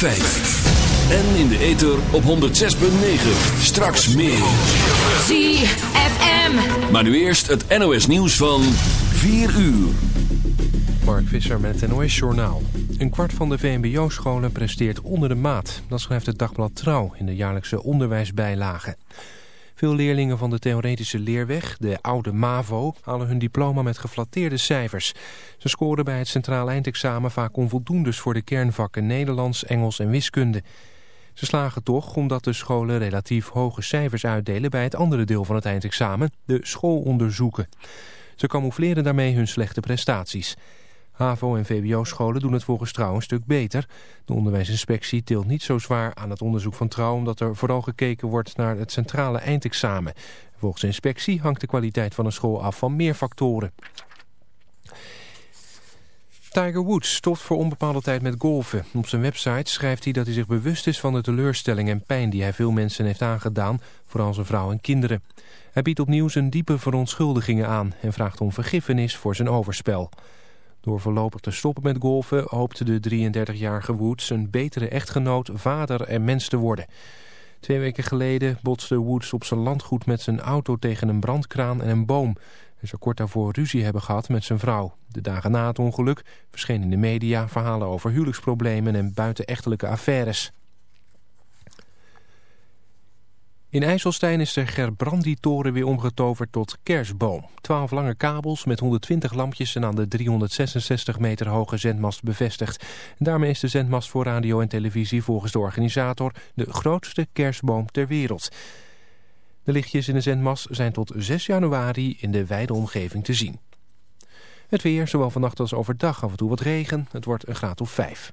En in de ether op 106.9. Straks meer. ZFM. Maar nu eerst het NOS nieuws van 4 uur. Mark Visser met het NOS Journaal. Een kwart van de VMBO-scholen presteert onder de maat. Dat schrijft het dagblad Trouw in de jaarlijkse onderwijsbijlage. Veel leerlingen van de theoretische leerweg, de oude MAVO, halen hun diploma met geflatteerde cijfers. Ze scoren bij het centraal eindexamen vaak onvoldoendes voor de kernvakken Nederlands, Engels en wiskunde. Ze slagen toch omdat de scholen relatief hoge cijfers uitdelen bij het andere deel van het eindexamen, de schoolonderzoeken. Ze camoufleren daarmee hun slechte prestaties. HAVO- en VWO-scholen doen het volgens Trouw een stuk beter. De onderwijsinspectie tilt niet zo zwaar aan het onderzoek van Trouw... omdat er vooral gekeken wordt naar het centrale eindexamen. Volgens inspectie hangt de kwaliteit van een school af van meer factoren. Tiger Woods stopt voor onbepaalde tijd met golfen. Op zijn website schrijft hij dat hij zich bewust is van de teleurstelling en pijn die hij veel mensen heeft aangedaan, vooral zijn vrouw en kinderen. Hij biedt opnieuw zijn diepe verontschuldigingen aan en vraagt om vergiffenis voor zijn overspel. Door voorlopig te stoppen met golfen hoopte de 33-jarige Woods een betere echtgenoot, vader en mens te worden. Twee weken geleden botste Woods op zijn landgoed met zijn auto tegen een brandkraan en een boom. Hij zou kort daarvoor ruzie hebben gehad met zijn vrouw. De dagen na het ongeluk verschenen in de media verhalen over huwelijksproblemen en buitenechtelijke affaires. In IJsselstein is de Gerbrandi-toren weer omgetoverd tot kerstboom. Twaalf lange kabels met 120 lampjes zijn aan de 366 meter hoge zendmast bevestigd. Daarmee is de zendmast voor radio en televisie volgens de organisator de grootste kerstboom ter wereld. De lichtjes in de zendmast zijn tot 6 januari in de wijde omgeving te zien. Het weer, zowel vannacht als overdag af en toe wat regen. Het wordt een graad of 5.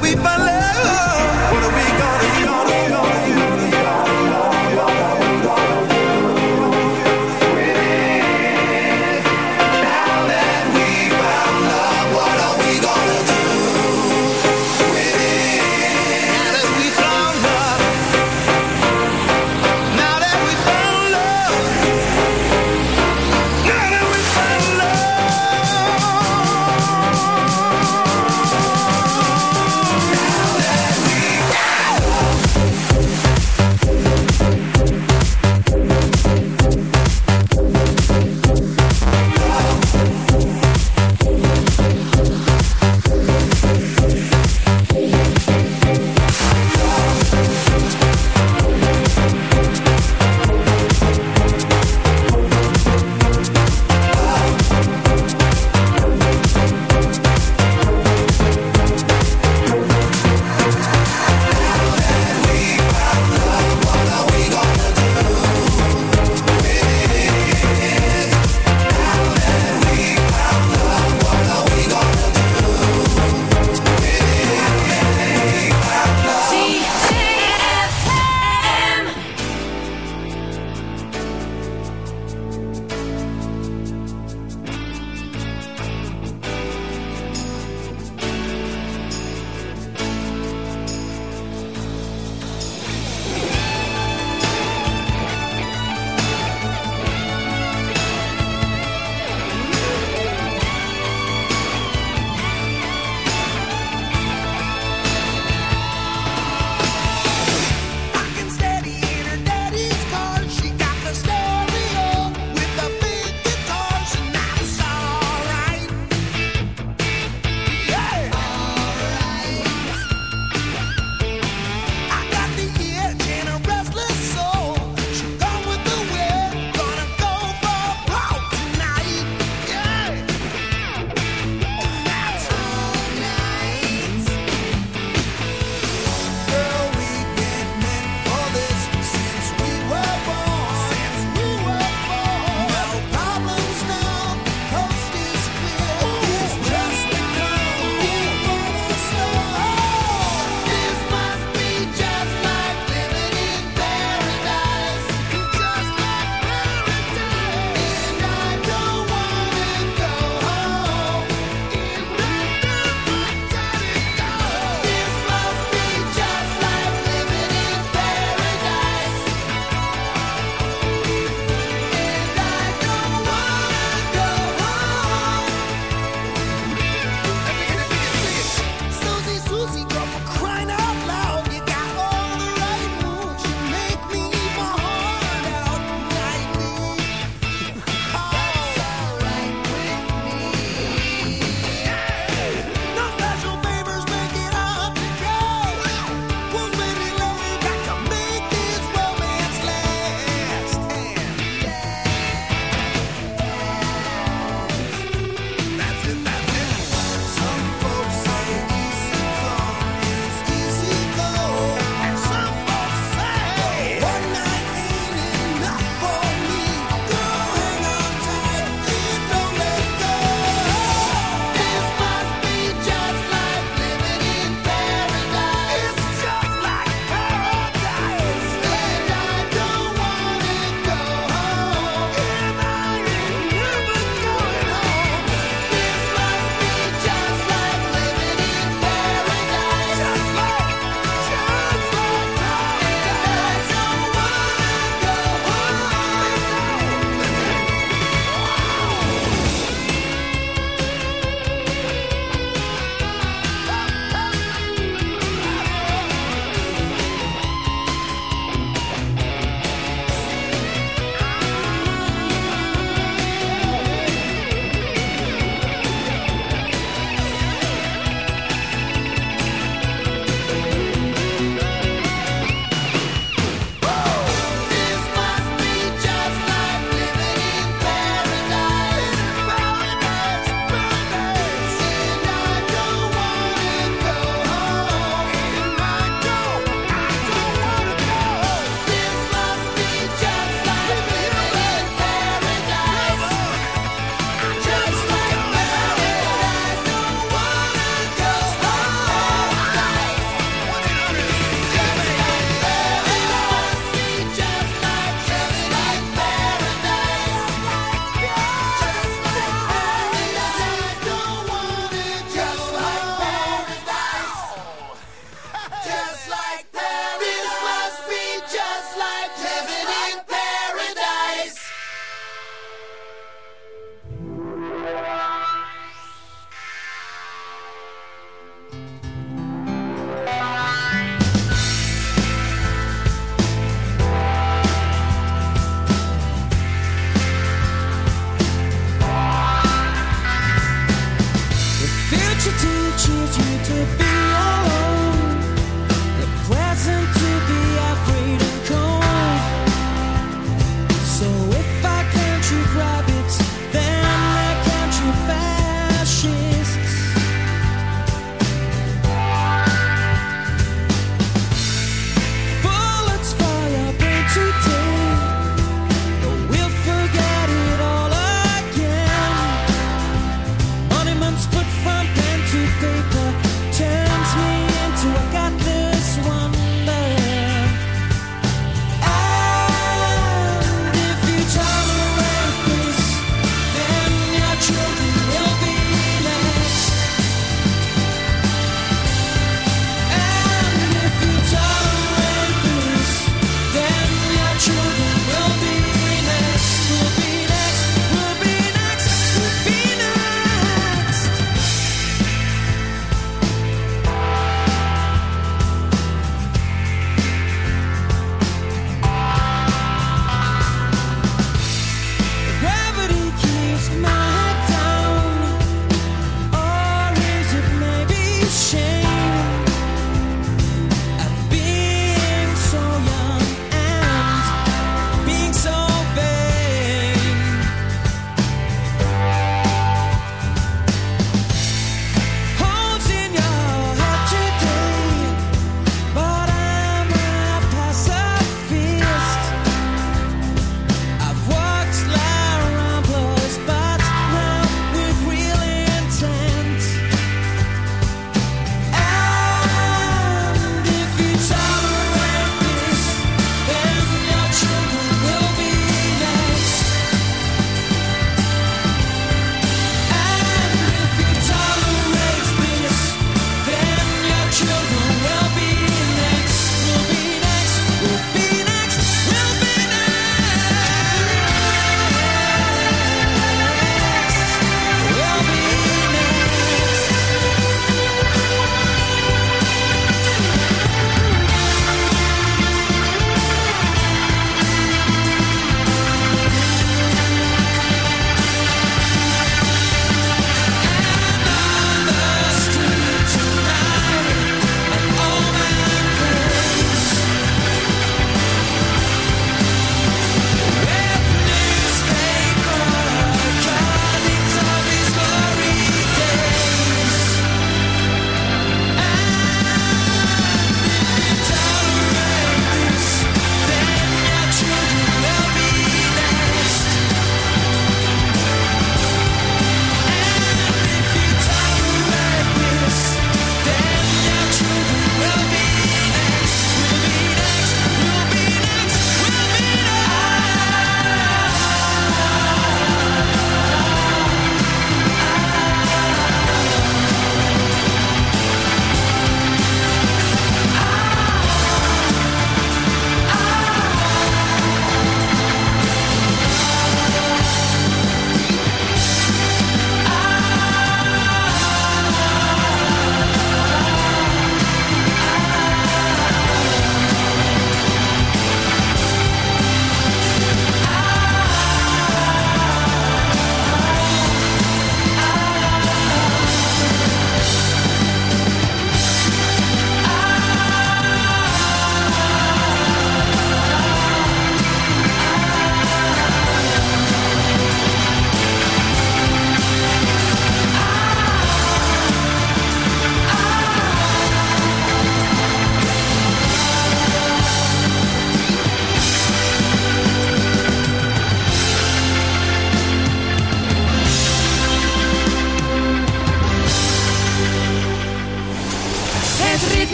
we believe.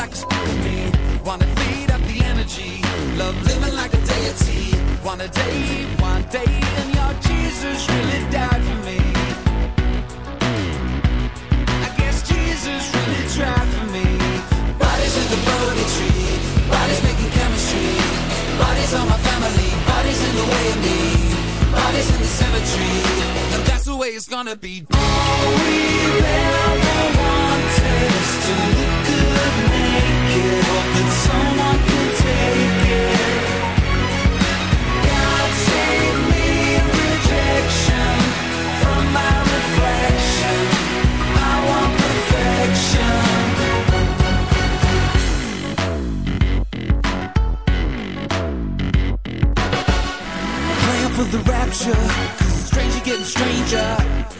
Like a me. Wanna feed up the energy, love living like a deity. One a day, one day, and your Jesus really died for me. I guess Jesus really tried for me. Bodies in the Bodhi tree, bodies making chemistry. Bodies on my family, bodies in the way of me. Bodies in the cemetery, and that's the way it's gonna be. All we've ever wanted is to for the rapture, cause stranger getting stranger,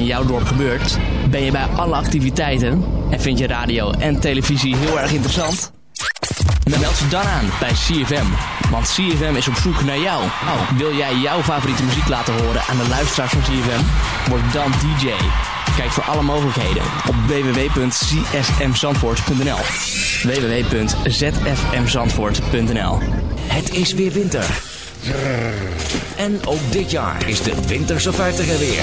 in jouw dorp gebeurt? Ben je bij alle activiteiten? En vind je radio en televisie heel erg interessant? Dan meld je dan aan bij CFM. Want CFM is op zoek naar jou. Oh, wil jij jouw favoriete muziek laten horen aan de luisteraars van CFM? Word dan DJ. Kijk voor alle mogelijkheden op www.csmzandvoort.nl www.zfmzandvoort.nl Het is weer winter. En ook dit jaar is de Winterse 50 er weer.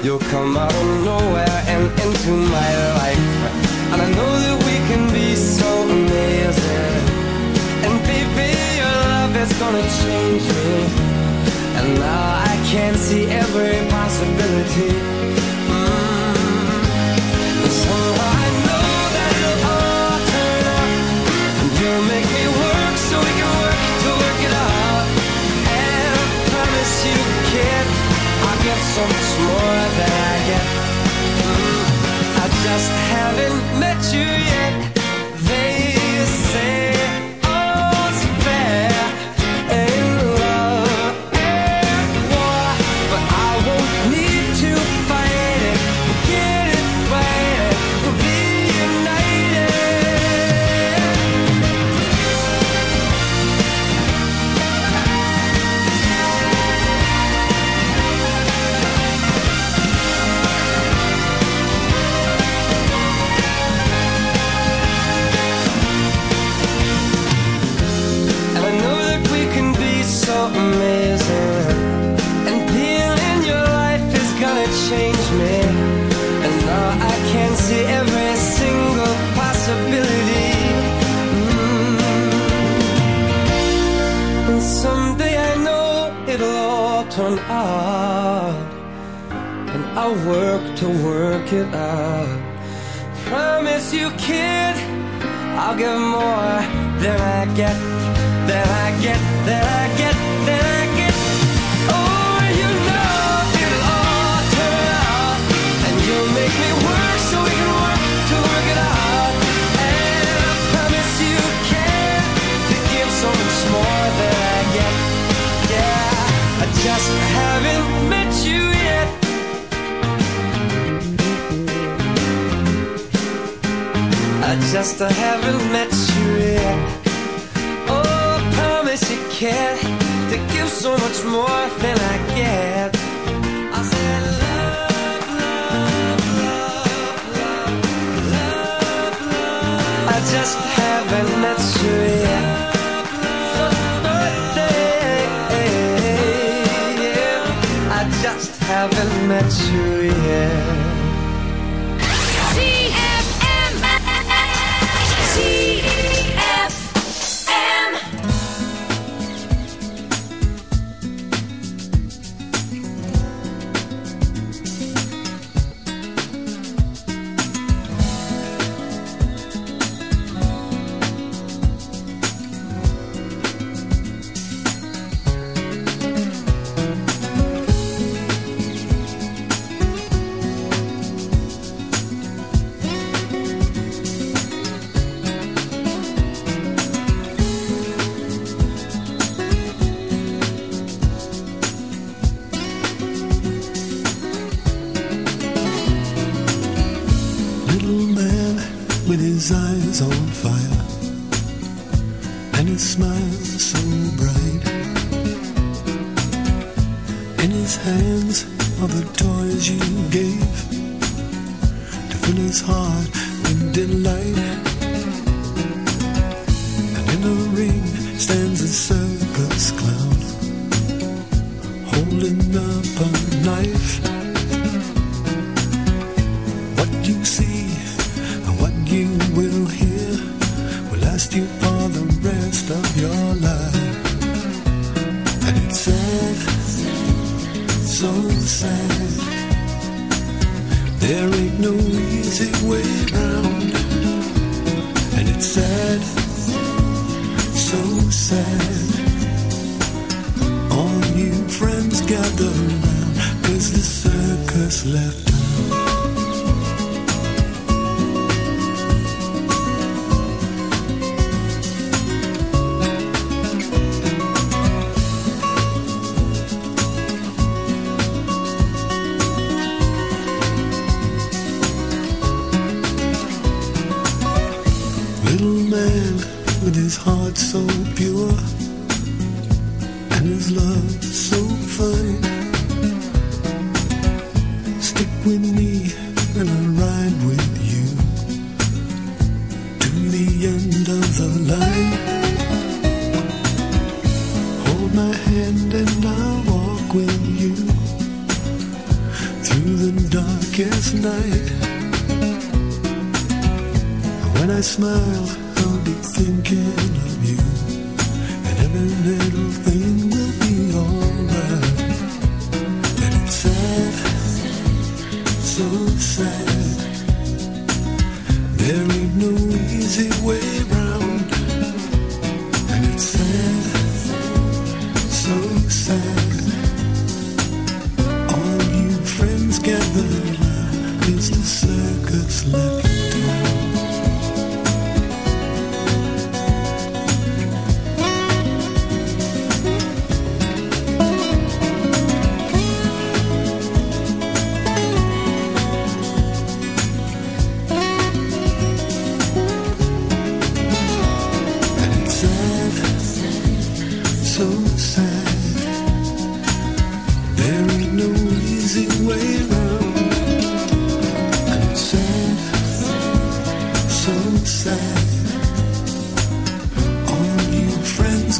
You'll come out of nowhere and into my life. And I know that we can be so amazing. And baby, your love is gonna change me. And now I can see every possibility. Mm. And somehow I know that it'll all turn up. And you'll make me work. get so much more than I get.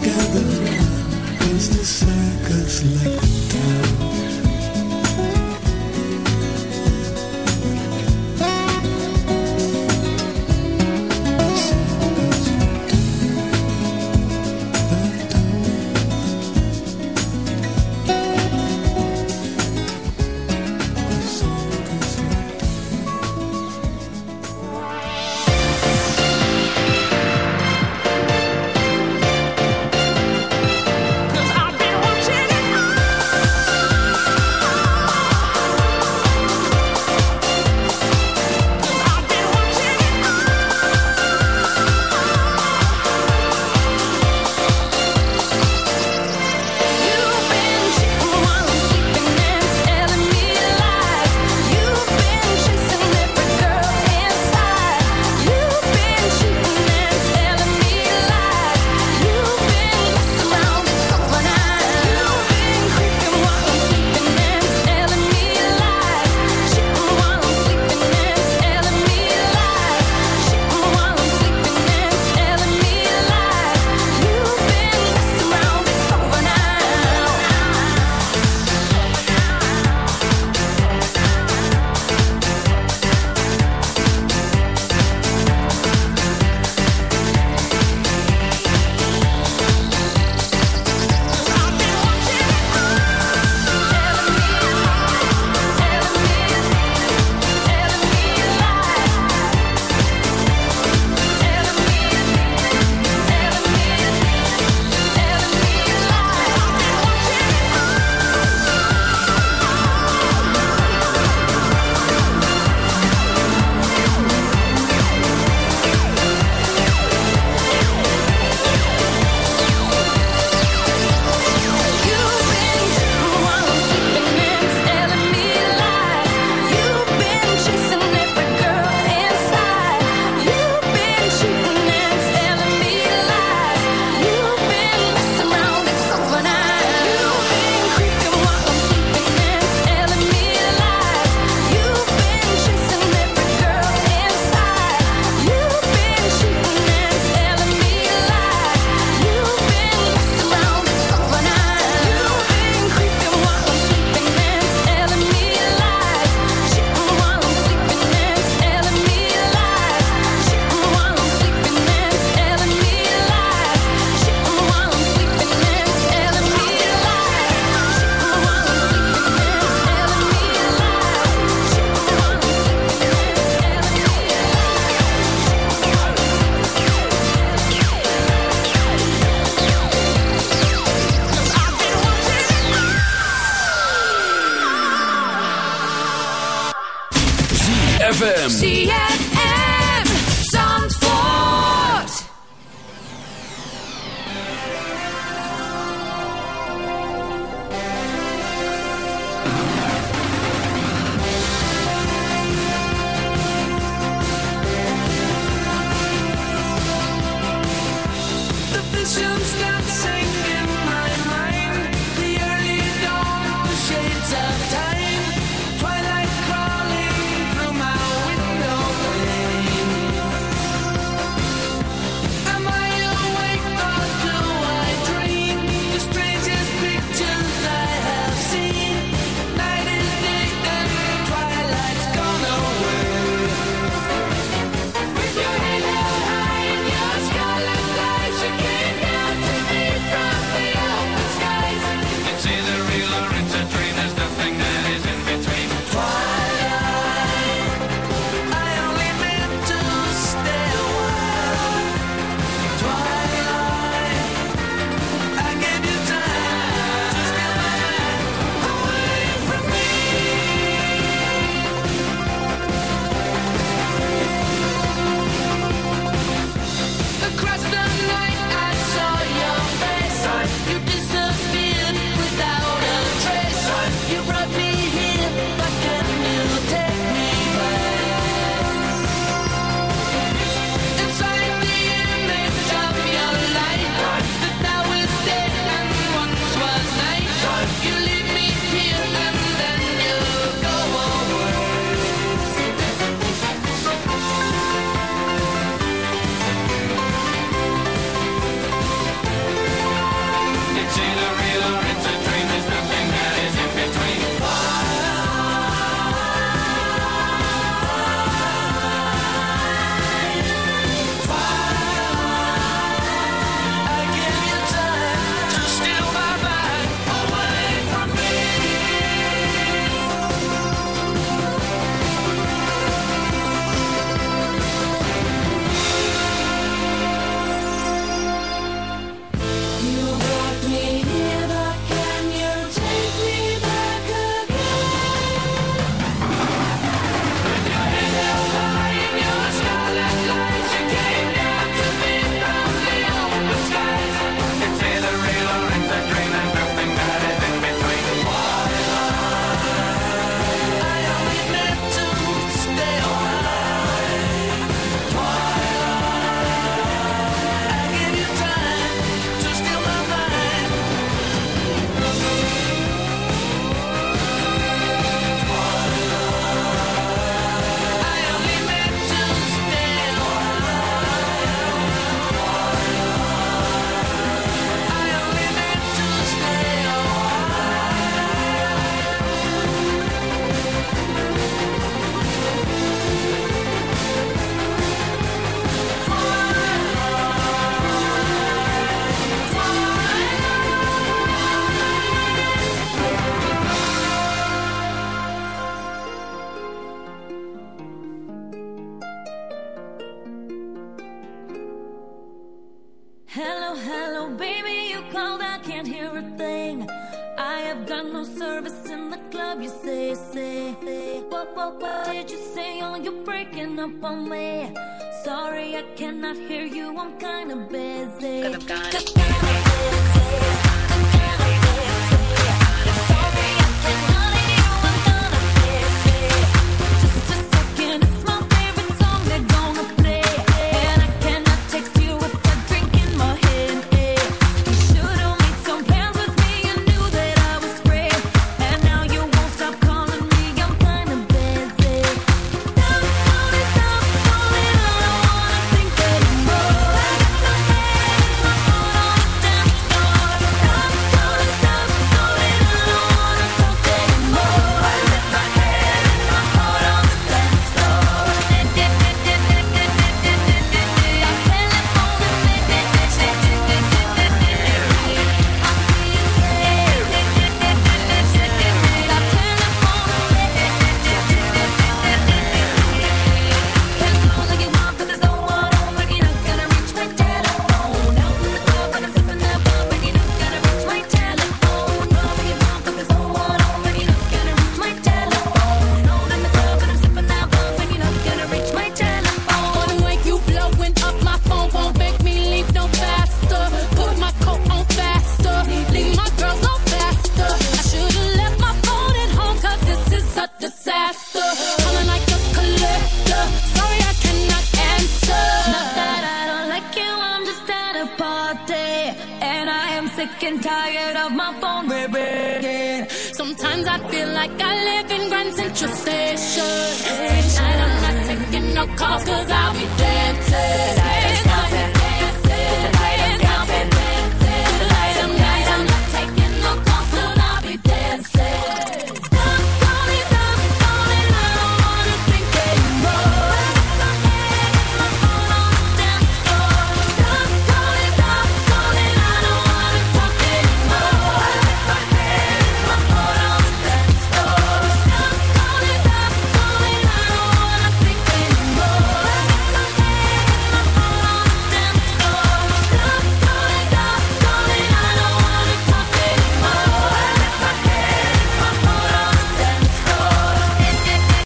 gather cause the circle's like down.